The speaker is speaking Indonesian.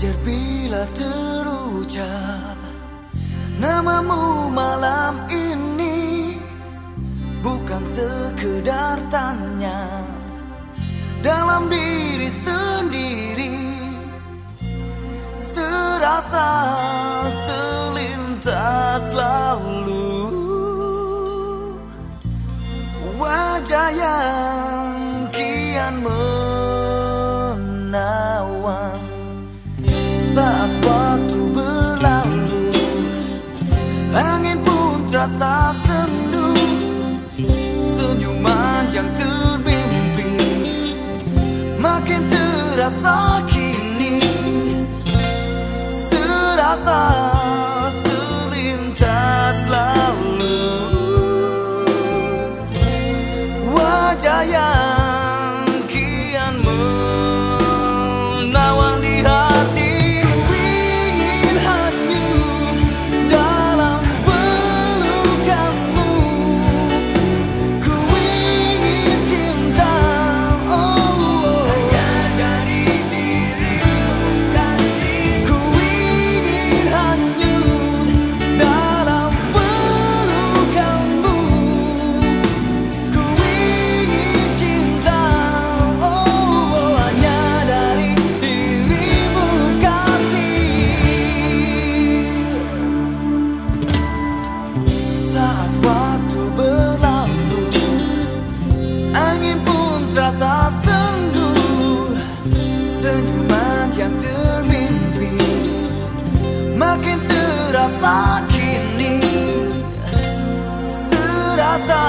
Wajar bila terucap. Namamu malam ini Bukan sekedar tanya. Dalam diri sendiri Serasa terlintas lalu. Wajah yang terasa kini Serasa terlintas Senyuman yang termimpi. Makin terasa kini Serasa